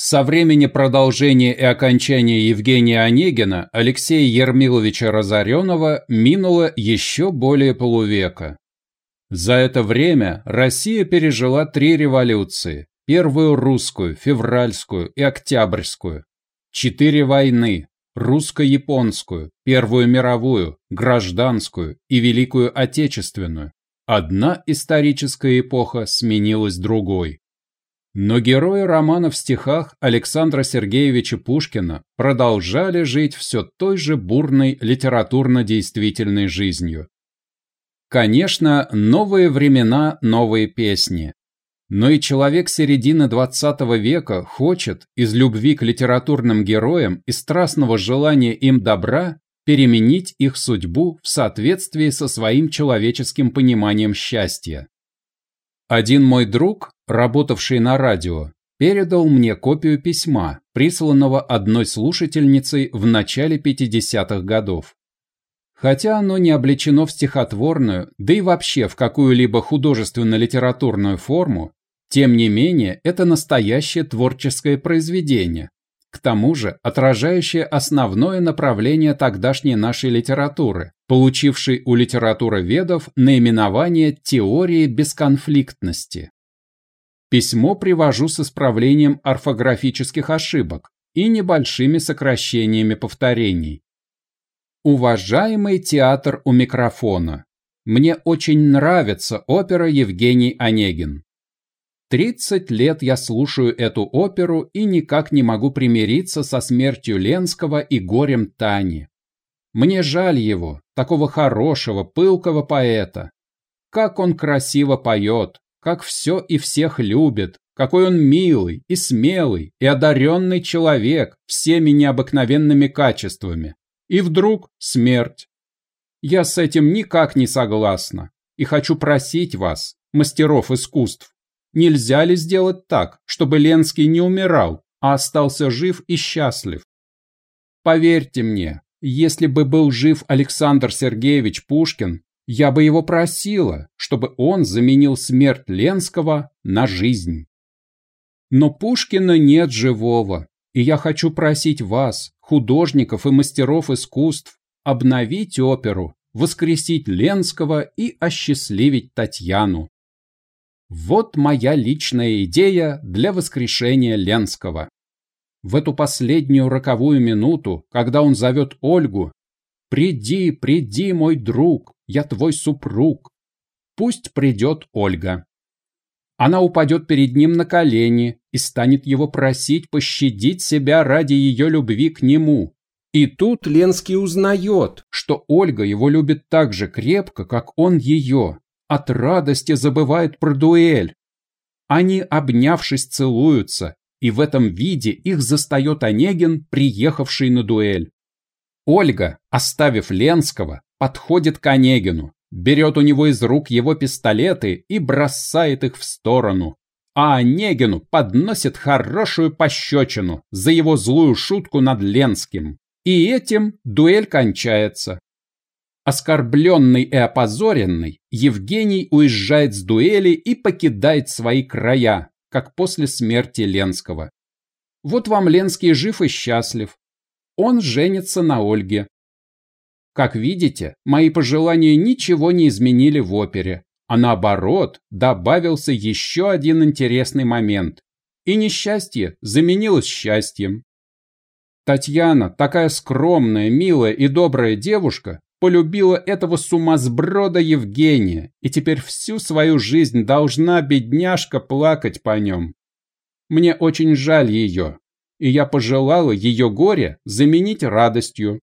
Со времени продолжения и окончания Евгения Онегина Алексея Ермиловича Разоренова минуло еще более полувека. За это время Россия пережила три революции – первую русскую, февральскую и октябрьскую, четыре войны – русско-японскую, первую мировую, гражданскую и Великую Отечественную. Одна историческая эпоха сменилась другой. Но герои романа в стихах Александра Сергеевича Пушкина продолжали жить все той же бурной литературно-действительной жизнью. Конечно, новые времена, новые песни. Но и человек середины XX века хочет из любви к литературным героям и страстного желания им добра переменить их судьбу в соответствии со своим человеческим пониманием счастья. Один мой друг, работавший на радио, передал мне копию письма, присланного одной слушательницей в начале 50-х годов. Хотя оно не облечено в стихотворную, да и вообще в какую-либо художественно-литературную форму, тем не менее это настоящее творческое произведение, к тому же отражающее основное направление тогдашней нашей литературы, получившей у литературоведов наименование теории бесконфликтности. Письмо привожу с исправлением орфографических ошибок и небольшими сокращениями повторений. Уважаемый театр у микрофона, мне очень нравится опера Евгений Онегин. 30 лет я слушаю эту оперу и никак не могу примириться со смертью Ленского и горем Тани. Мне жаль его, такого хорошего, пылкого поэта. Как он красиво поет, как все и всех любит, какой он милый и смелый и одаренный человек всеми необыкновенными качествами. И вдруг смерть. Я с этим никак не согласна и хочу просить вас, мастеров искусств, Нельзя ли сделать так, чтобы Ленский не умирал, а остался жив и счастлив? Поверьте мне, если бы был жив Александр Сергеевич Пушкин, я бы его просила, чтобы он заменил смерть Ленского на жизнь. Но Пушкина нет живого, и я хочу просить вас, художников и мастеров искусств, обновить оперу, воскресить Ленского и осчастливить Татьяну. Вот моя личная идея для воскрешения Ленского. В эту последнюю роковую минуту, когда он зовет Ольгу «Приди, приди, мой друг, я твой супруг», пусть придет Ольга. Она упадет перед ним на колени и станет его просить пощадить себя ради ее любви к нему. И тут Ленский узнает, что Ольга его любит так же крепко, как он ее, от радости забывают про дуэль. Они, обнявшись, целуются, и в этом виде их застает Онегин, приехавший на дуэль. Ольга, оставив Ленского, подходит к Онегину, берет у него из рук его пистолеты и бросает их в сторону. А Онегину подносит хорошую пощечину за его злую шутку над Ленским. И этим дуэль кончается. Оскорбленный и опозоренный, Евгений уезжает с дуэли и покидает свои края, как после смерти Ленского. Вот вам Ленский жив и счастлив. Он женится на Ольге. Как видите, мои пожелания ничего не изменили в опере, а наоборот, добавился еще один интересный момент. И несчастье заменилось счастьем. Татьяна, такая скромная, милая и добрая девушка, полюбила этого сумасброда Евгения и теперь всю свою жизнь должна, бедняжка, плакать по нем. Мне очень жаль ее, и я пожелала ее горе заменить радостью.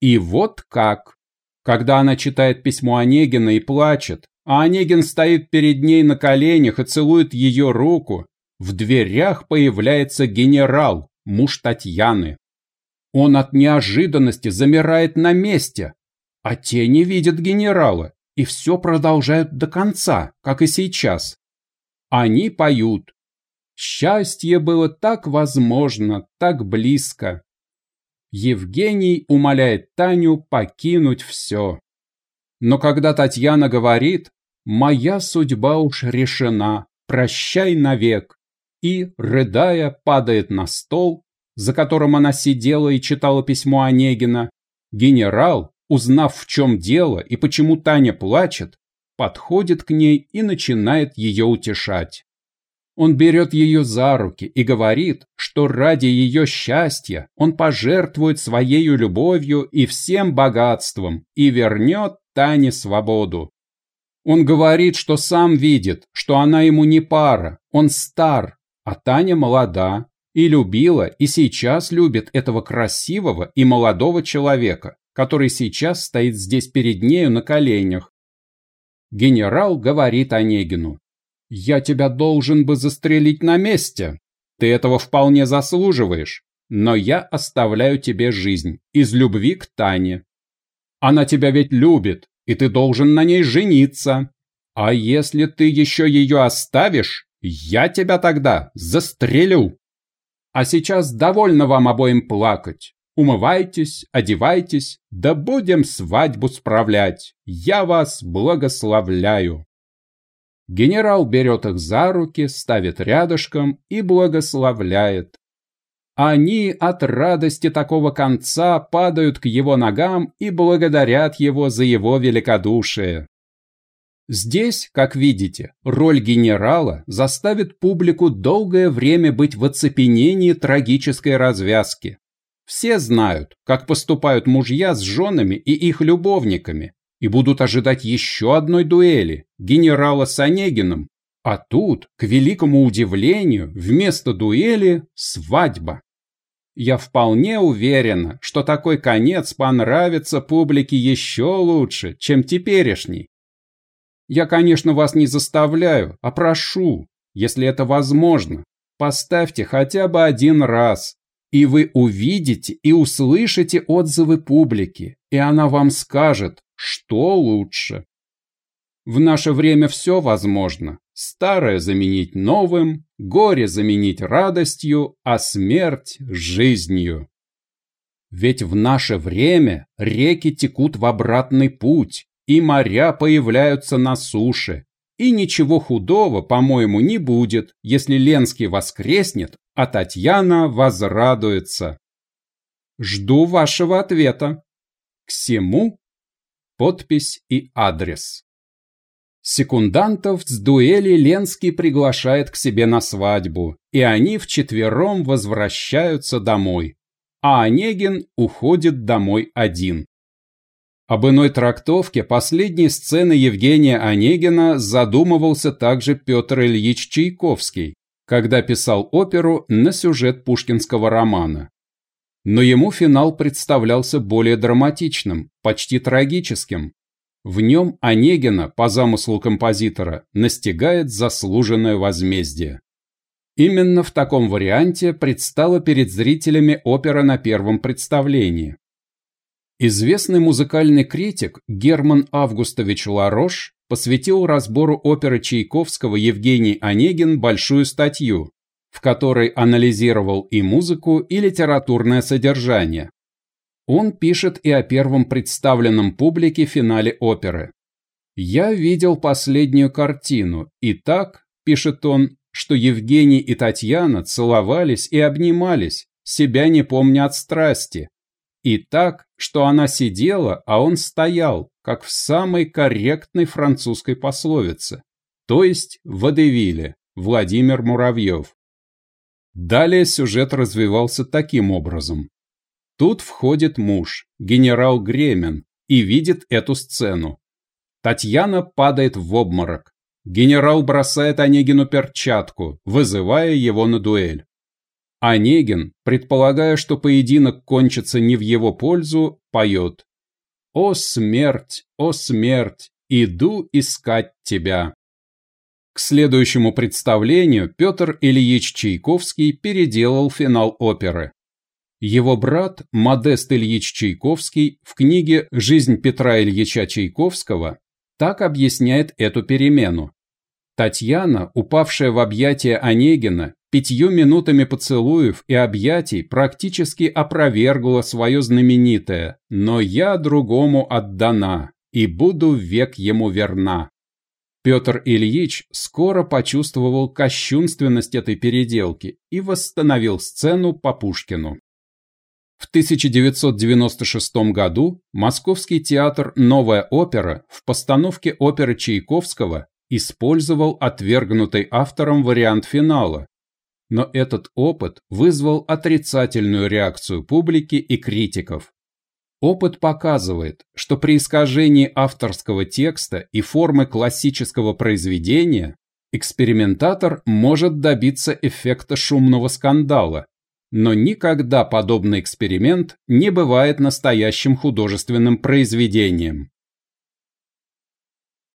И вот как. Когда она читает письмо Онегина и плачет, а Онегин стоит перед ней на коленях и целует ее руку, в дверях появляется генерал, муж Татьяны. Он от неожиданности замирает на месте, а те не видят генерала и все продолжают до конца, как и сейчас. Они поют. Счастье было так возможно, так близко. Евгений умоляет Таню покинуть все. Но когда Татьяна говорит «Моя судьба уж решена, прощай навек», и, рыдая, падает на стол, за которым она сидела и читала письмо Онегина. Генерал, узнав, в чем дело и почему Таня плачет, подходит к ней и начинает ее утешать. Он берет ее за руки и говорит, что ради ее счастья он пожертвует своей любовью и всем богатством и вернет Тане свободу. Он говорит, что сам видит, что она ему не пара, он стар, а Таня молода, и любила, и сейчас любит этого красивого и молодого человека, который сейчас стоит здесь перед нею на коленях. Генерал говорит Онегину, «Я тебя должен бы застрелить на месте. Ты этого вполне заслуживаешь, но я оставляю тебе жизнь из любви к Тане. Она тебя ведь любит, и ты должен на ней жениться. А если ты еще ее оставишь, я тебя тогда застрелю. А сейчас довольно вам обоим плакать. Умывайтесь, одевайтесь, да будем свадьбу справлять. Я вас благословляю. Генерал берет их за руки, ставит рядышком и благословляет. Они от радости такого конца падают к его ногам и благодарят его за его великодушие. Здесь, как видите, роль генерала заставит публику долгое время быть в оцепенении трагической развязки. Все знают, как поступают мужья с женами и их любовниками, и будут ожидать еще одной дуэли генерала с Онегиным. А тут, к великому удивлению, вместо дуэли – свадьба. Я вполне уверена, что такой конец понравится публике еще лучше, чем теперешний. Я, конечно, вас не заставляю, а прошу, если это возможно, поставьте хотя бы один раз, и вы увидите и услышите отзывы публики, и она вам скажет, что лучше. В наше время все возможно. Старое заменить новым, горе заменить радостью, а смерть – жизнью. Ведь в наше время реки текут в обратный путь, и моря появляются на суше, и ничего худого, по-моему, не будет, если Ленский воскреснет, а Татьяна возрадуется. Жду вашего ответа. К всему подпись и адрес. Секундантов с дуэли Ленский приглашает к себе на свадьбу, и они вчетвером возвращаются домой, а Онегин уходит домой один. Об иной трактовке последней сцены Евгения Онегина задумывался также Петр Ильич Чайковский, когда писал оперу на сюжет пушкинского романа. Но ему финал представлялся более драматичным, почти трагическим, в нем Онегина, по замыслу композитора, настигает заслуженное возмездие. Именно в таком варианте предстала перед зрителями опера на первом представлении. Известный музыкальный критик Герман Августович Ларош посвятил разбору оперы Чайковского Евгений Онегин большую статью, в которой анализировал и музыку, и литературное содержание. Он пишет и о первом представленном публике финале оперы. «Я видел последнюю картину, и так, — пишет он, — что Евгений и Татьяна целовались и обнимались, себя не помня от страсти. И так, что она сидела, а он стоял, как в самой корректной французской пословице, то есть в водевиле, Владимир Муравьев. Далее сюжет развивался таким образом. Тут входит муж, генерал Гремин, и видит эту сцену. Татьяна падает в обморок. Генерал бросает Онегину перчатку, вызывая его на дуэль. Онегин, предполагая, что поединок кончится не в его пользу, поет «О смерть, о смерть, иду искать тебя». К следующему представлению Петр Ильич Чайковский переделал финал оперы. Его брат Модест Ильич Чайковский в книге «Жизнь Петра Ильича Чайковского» так объясняет эту перемену. Татьяна, упавшая в объятия Онегина, пятью минутами поцелуев и объятий практически опровергла свое знаменитое «но я другому отдана и буду век ему верна». Петр Ильич скоро почувствовал кощунственность этой переделки и восстановил сцену по Пушкину. В 1996 году Московский театр «Новая опера» в постановке оперы Чайковского использовал отвергнутый автором вариант финала, но этот опыт вызвал отрицательную реакцию публики и критиков. Опыт показывает, что при искажении авторского текста и формы классического произведения экспериментатор может добиться эффекта шумного скандала, но никогда подобный эксперимент не бывает настоящим художественным произведением.